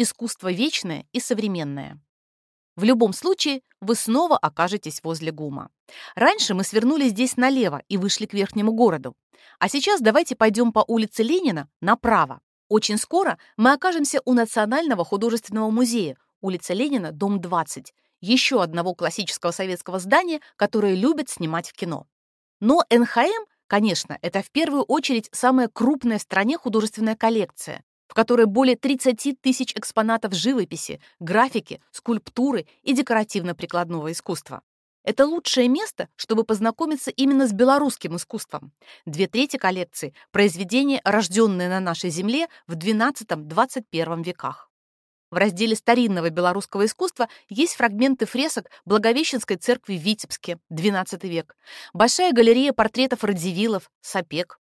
искусство вечное и современное. В любом случае, вы снова окажетесь возле ГУМа. Раньше мы свернули здесь налево и вышли к верхнему городу. А сейчас давайте пойдем по улице Ленина направо. Очень скоро мы окажемся у Национального художественного музея, улица Ленина, дом 20, еще одного классического советского здания, которое любят снимать в кино. Но НХМ, конечно, это в первую очередь самая крупная в стране художественная коллекция, в которой более 30 тысяч экспонатов живописи, графики, скульптуры и декоративно-прикладного искусства. Это лучшее место, чтобы познакомиться именно с белорусским искусством. Две трети коллекции – произведения, рожденные на нашей земле в XII-XXI веках. В разделе старинного белорусского искусства есть фрагменты фресок Благовещенской церкви в Витебске, XII век, большая галерея портретов Радзивиллов, Сапек.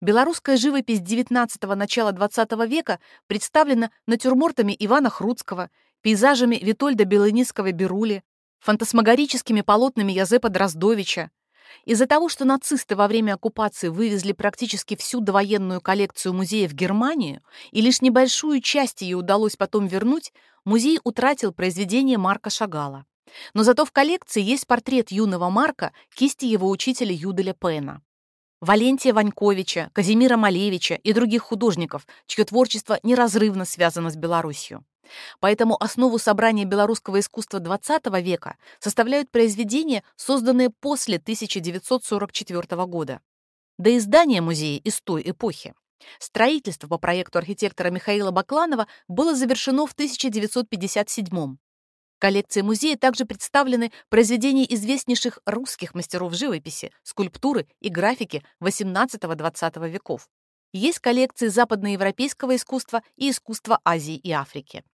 Белорусская живопись XIX – начала XX века представлена натюрмортами Ивана Хруцкого, пейзажами Витольда Белыницкого-Берули, фантасмагорическими полотнами Язепа Дроздовича. Из-за того, что нацисты во время оккупации вывезли практически всю довоенную коллекцию музея в Германию, и лишь небольшую часть ее удалось потом вернуть, музей утратил произведение Марка Шагала. Но зато в коллекции есть портрет юного Марка кисти его учителя Юделя Пена. Валентия Ваньковича, Казимира Малевича и других художников, чье творчество неразрывно связано с Беларусью. Поэтому основу собрания белорусского искусства XX века составляют произведения, созданные после 1944 года. До издания музея из той эпохи. Строительство по проекту архитектора Михаила Бакланова было завершено в 1957 -м. Коллекции музея также представлены произведения известнейших русских мастеров живописи, скульптуры и графики XVIII-XX веков. Есть коллекции западноевропейского искусства и искусства Азии и Африки.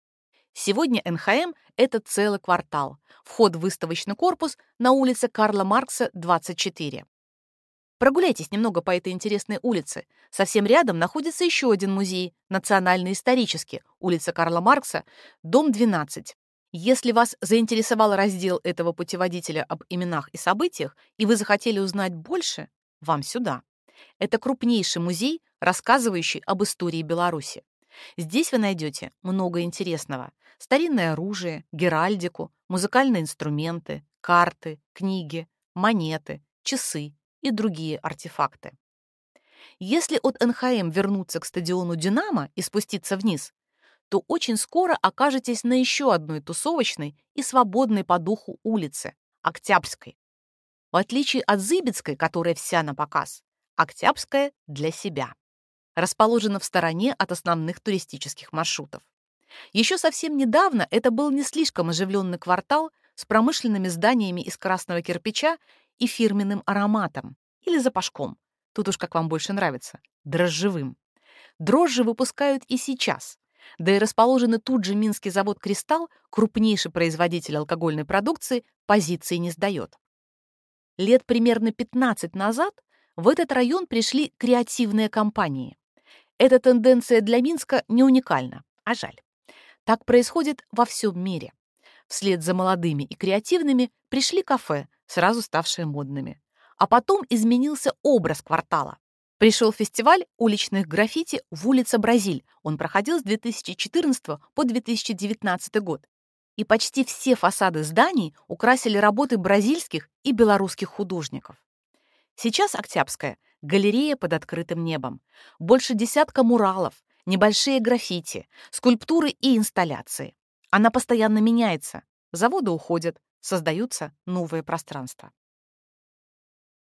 Сегодня НХМ — это целый квартал. Вход в выставочный корпус на улице Карла Маркса, 24. Прогуляйтесь немного по этой интересной улице. Совсем рядом находится еще один музей, национальный исторический, улица Карла Маркса, дом 12. Если вас заинтересовал раздел этого путеводителя об именах и событиях, и вы захотели узнать больше, вам сюда. Это крупнейший музей, рассказывающий об истории Беларуси. Здесь вы найдете много интересного. Старинное оружие, геральдику, музыкальные инструменты, карты, книги, монеты, часы и другие артефакты. Если от НХМ вернуться к стадиону «Динамо» и спуститься вниз, то очень скоро окажетесь на еще одной тусовочной и свободной по духу улице – Октябрьской. В отличие от Зыбецкой, которая вся на показ, Октябрьская для себя расположена в стороне от основных туристических маршрутов. Еще совсем недавно это был не слишком оживленный квартал с промышленными зданиями из красного кирпича и фирменным ароматом или запашком. Тут уж как вам больше нравится, дрожжевым. Дрожжи выпускают и сейчас. Да и расположенный тут же Минский завод «Кристалл», крупнейший производитель алкогольной продукции, позиции не сдает. Лет примерно 15 назад в этот район пришли креативные компании. Эта тенденция для Минска не уникальна, а жаль. Так происходит во всем мире. Вслед за молодыми и креативными пришли кафе, сразу ставшие модными. А потом изменился образ квартала. Пришел фестиваль уличных граффити в улице Бразиль. Он проходил с 2014 по 2019 год. И почти все фасады зданий украсили работы бразильских и белорусских художников. Сейчас Октябрьская галерея под открытым небом, больше десятка муралов, небольшие граффити, скульптуры и инсталляции. Она постоянно меняется, заводы уходят, создаются новые пространства.